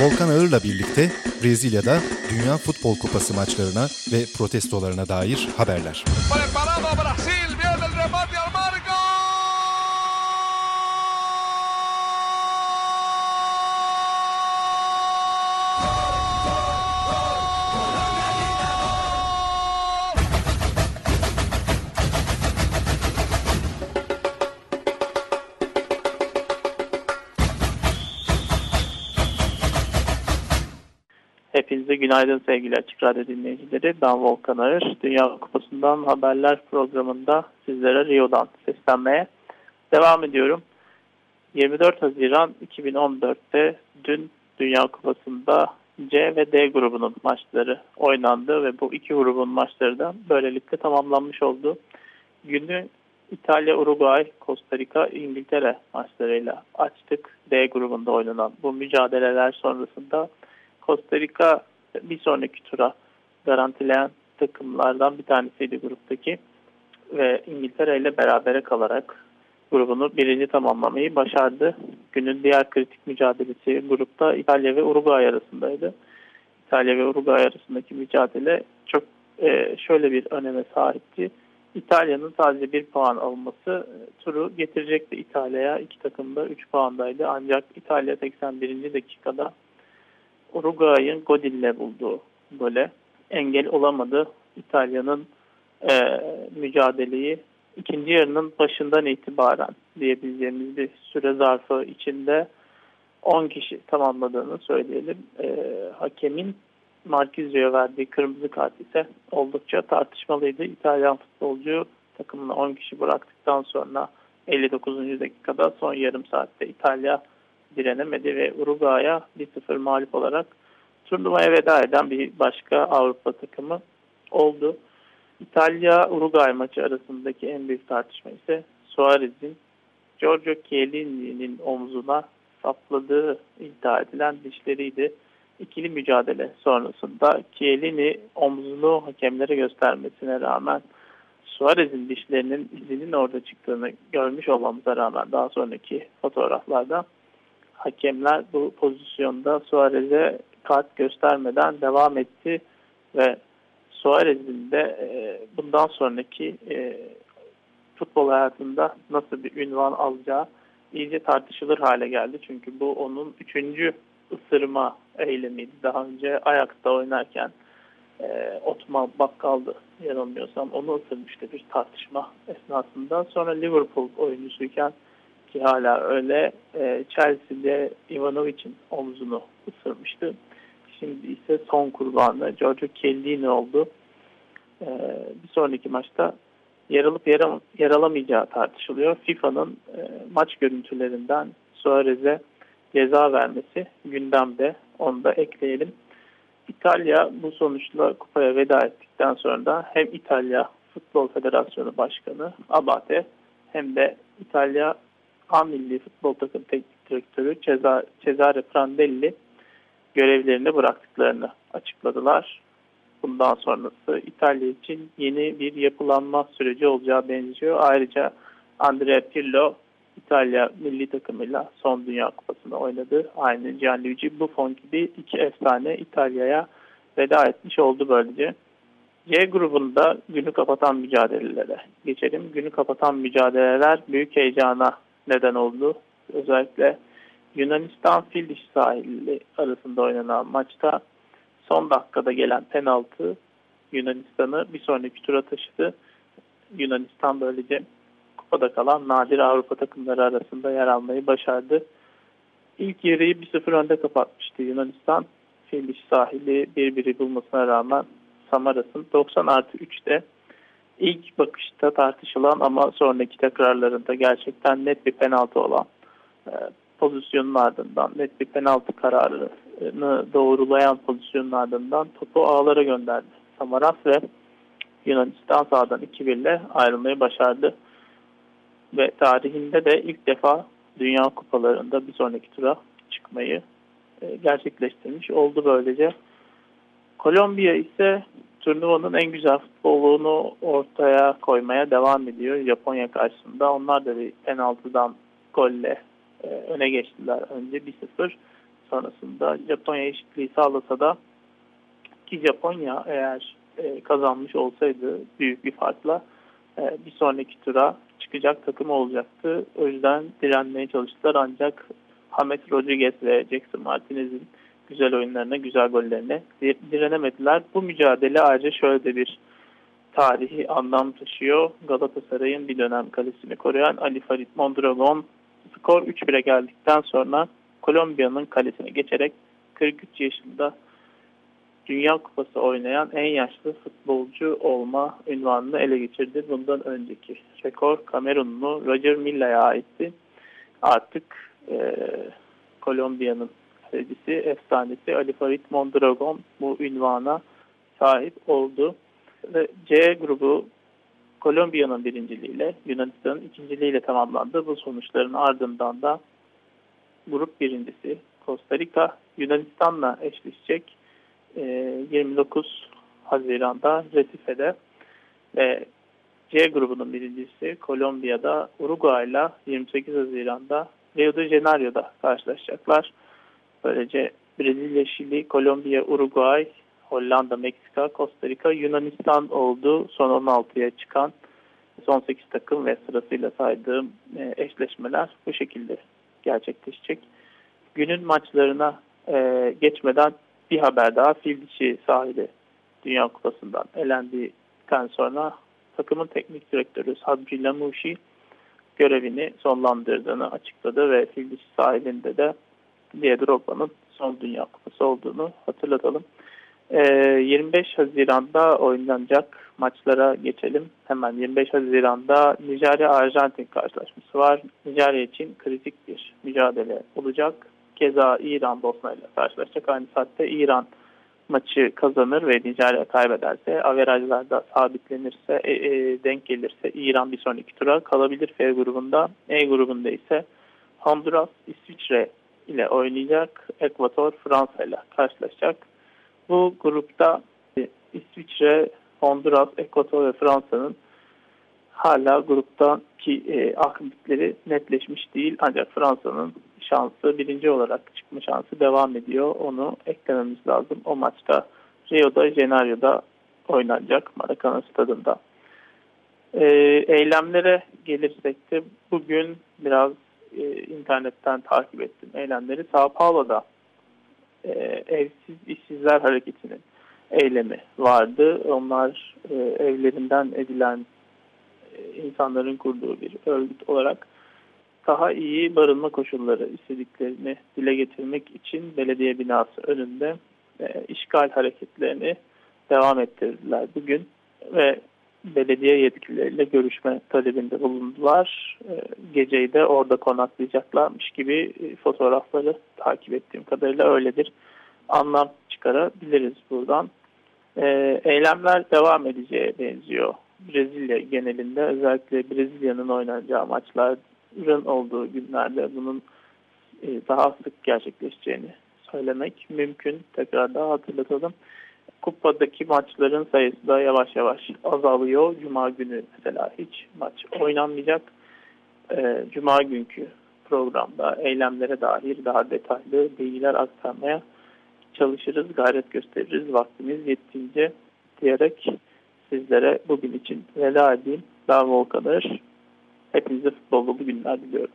Volkan Ağır'la birlikte Brezilya'da Dünya Futbol Kupası maçlarına ve protestolarına dair haberler. Preparado Brasil, viene günaydın sevgili Açık Radyo dinleyicileri. Ben Volkan Ağır. Dünya Kupası'ndan haberler programında sizlere Rio'dan seslenmeye devam ediyorum. 24 Haziran 2014'te dün Dünya Kupası'nda C ve D grubunun maçları oynandı ve bu iki grubun maçları da böylelikle tamamlanmış oldu. Günü İtalya, Uruguay, Costa Rica, İngiltere maçlarıyla açtık. D grubunda oynanan bu mücadeleler sonrasında Costa Rica bir sonraki tura garantileyen takımlardan bir tanesiydi gruptaki ve İngiltere ile berabere kalarak grubunu birinci tamamlamayı başardı. Günün diğer kritik mücadelesi grupta İtalya ve Uruguay arasındaydı. İtalya ve Uruguay arasındaki mücadele çok e, şöyle bir öneme sahipti. İtalya'nın sadece bir puan alması e, turu getirecekti İtalya'ya. İki takım da 3 puandaydı. Ancak İtalya 81. dakikada Uruguay'ın Godin'le bulduğu gole engel olamadı. İtalya'nın e, mücadeleyi ikinci yarının başından itibaren diyebileceğimiz bir süre zarfı içinde 10 kişi tamamladığını söyleyelim. E, hakemin Marquinhos'a verdiği kırmızı kart ise oldukça tartışmalıydı. İtalyan futbolcu takımını 10 kişi bıraktıktan sonra 59. dakikada son yarım saatte İtalya direnemedi ve Uruguay'a 1-0 mağlup olarak turnuvaya veda eden bir başka Avrupa takımı oldu. İtalya-Uruguay maçı arasındaki en büyük tartışma ise Suarez'in Giorgio Chiellini'nin omzuna sapladığı iddia edilen dişleriydi. İkili mücadele sonrasında Chiellini omzunu hakemlere göstermesine rağmen Suarez'in dişlerinin izinin orada çıktığını görmüş olmamıza rağmen daha sonraki fotoğraflarda hakemler bu pozisyonda Suarez'e kart göstermeden devam etti ve Suarez'in de e, bundan sonraki e, futbol hayatında nasıl bir ünvan alacağı iyice tartışılır hale geldi. Çünkü bu onun üçüncü ısırma eylemiydi. Daha önce ayakta oynarken e, Otman Bakkal'dı yanılmıyorsam onu ısırmıştı bir tartışma esnasında. Sonra Liverpool oyuncusuyken ki hala öyle e, Chelsea'de Ivanovic'in omzunu ısırmıştı. Şimdi ise son kurbanı Giorgio Chiellini oldu. E, bir sonraki maçta yer alıp yer, tartışılıyor. FIFA'nın e, maç görüntülerinden Suarez'e ceza vermesi gündemde. Onu da ekleyelim. İtalya bu sonuçla kupaya veda ettikten sonra da hem İtalya Futbol Federasyonu Başkanı Abate hem de İtalya A milli futbol takım teknik direktörü Cesare Prandelli görevlerini bıraktıklarını açıkladılar. Bundan sonrası İtalya için yeni bir yapılanma süreci olacağı benziyor. Ayrıca Andrea Pirlo İtalya milli takımıyla son Dünya Kupası'nda oynadı. Aynı Gianluigi Buffon gibi iki efsane İtalya'ya veda etmiş oldu böylece. C grubunda günü kapatan mücadelelere geçelim. Günü kapatan mücadeleler büyük heyecana neden oldu. Özellikle Yunanistan Filiş sahili arasında oynanan maçta son dakikada gelen penaltı Yunanistan'ı bir sonraki tura taşıdı. Yunanistan böylece kupada kalan nadir Avrupa takımları arasında yer almayı başardı. İlk yarıyı 1-0 önde kapatmıştı Yunanistan. Filiş sahili bir bulmasına rağmen Samaras'ın 90 artı 3'te ilk bakışta tartışılan ama sonraki tekrarlarında gerçekten net bir penaltı olan e, pozisyonun ardından net bir penaltı kararını doğrulayan pozisyonun ardından topu ağlara gönderdi. Samaras ve Yunanistan sahadan 2-1 ile ayrılmayı başardı. Ve tarihinde de ilk defa Dünya Kupalarında bir sonraki tura çıkmayı e, gerçekleştirmiş oldu böylece. Kolombiya ise turnuvanın en güzel futbolunu ortaya koymaya devam ediyor Japonya karşısında. Onlar da bir penaltıdan golle e, öne geçtiler önce 1-0. sonrasında Japonya eşitliği sağlasa da ki Japonya eğer e, kazanmış olsaydı büyük bir farkla e, bir sonraki tura çıkacak takım olacaktı. O yüzden direnmeye çalıştılar ancak James Rodriguez ve Jackson Martinez'in güzel oyunlarına, güzel gollerine direnemediler. Bu mücadele ayrıca şöyle de bir tarihi anlam taşıyor. Galatasaray'ın bir dönem kalesini koruyan Ali Farid Mondragon skor 3-1'e geldikten sonra Kolombiya'nın kalesine geçerek 43 yaşında Dünya Kupası oynayan en yaşlı futbolcu olma ünvanını ele geçirdi. Bundan önceki rekor Kamerunlu Roger Milla'ya aitti. Artık e, Kolombiya'nın kalecisi, efsanesi Ali Farid Mondragon bu ünvana sahip oldu. Ve C grubu Kolombiya'nın birinciliğiyle Yunanistan'ın ikinciliğiyle tamamlandı. Bu sonuçların ardından da grup birincisi Costa Rica Yunanistan'la eşleşecek 29 ee, Haziran'da Recife'de ve C grubunun birincisi Kolombiya'da Uruguay'la 28 Haziran'da Rio de Janeiro'da karşılaşacaklar. Böylece Brezilya, Şili, Kolombiya, Uruguay, Hollanda, Meksika, Costa Rica, Yunanistan oldu. Son 16'ya çıkan son 8 takım ve sırasıyla saydığım e, eşleşmeler bu şekilde gerçekleşecek. Günün maçlarına e, geçmeden bir haber daha fil sahili Dünya Kupası'ndan elendikten sonra takımın teknik direktörü Sabri Lamouchi görevini sonlandırdığını açıkladı ve fil sahilinde de Didier Drogba'nın son Dünya Kupası olduğunu hatırlatalım. 25 ee, Haziran'da oynanacak maçlara geçelim. Hemen 25 Haziran'da Nijerya-Arjantin karşılaşması var. Nijerya için kritik bir mücadele olacak. Keza İran Bosna ile karşılaşacak. Aynı saatte İran maçı kazanır ve Nijerya kaybederse, averajlarda sabitlenirse, e, e, denk gelirse İran bir sonraki tura kalabilir F grubunda. E grubunda ise Honduras, İsviçre ile oynayacak. Ekvator, Fransa ile karşılaşacak. Bu grupta İsviçre, Honduras, Ekvator ve Fransa'nın hala gruptaki e, akıbetleri netleşmiş değil. Ancak Fransa'nın şansı birinci olarak çıkma şansı devam ediyor. Onu eklememiz lazım. O maçta Rio'da, Janeiro'da oynanacak Maracana stadında. E, eylemlere gelirsek de bugün biraz e, internetten takip ettim eylemleri. Sao Paulo'da e, evsiz işsizler hareketinin eylemi vardı. Onlar e, evlerinden edilen e, insanların kurduğu bir örgüt olarak daha iyi barınma koşulları istediklerini dile getirmek için belediye binası önünde e, işgal hareketlerini devam ettirdiler bugün ve belediye yetkilileriyle görüşme talebinde bulundular. E, geceyi de orada konaklayacaklarmış gibi e, fotoğrafları takip ettiğim kadarıyla öyledir. Anlam çıkarabiliriz buradan. E, eylemler devam edeceğe benziyor. Brezilya genelinde özellikle Brezilya'nın oynanacağı maçların olduğu günlerde bunun daha sık gerçekleşeceğini söylemek mümkün. Tekrar daha hatırlatalım kupadaki maçların sayısı da yavaş yavaş azalıyor. Cuma günü mesela hiç maç oynanmayacak. Ee, Cuma günkü programda eylemlere dair daha detaylı bilgiler aktarmaya çalışırız, gayret gösteririz vaktimiz yettiğince diyerek sizlere bugün için veda edeyim. Ben Volkan Ağır. Hepinize futbollu günler diliyorum.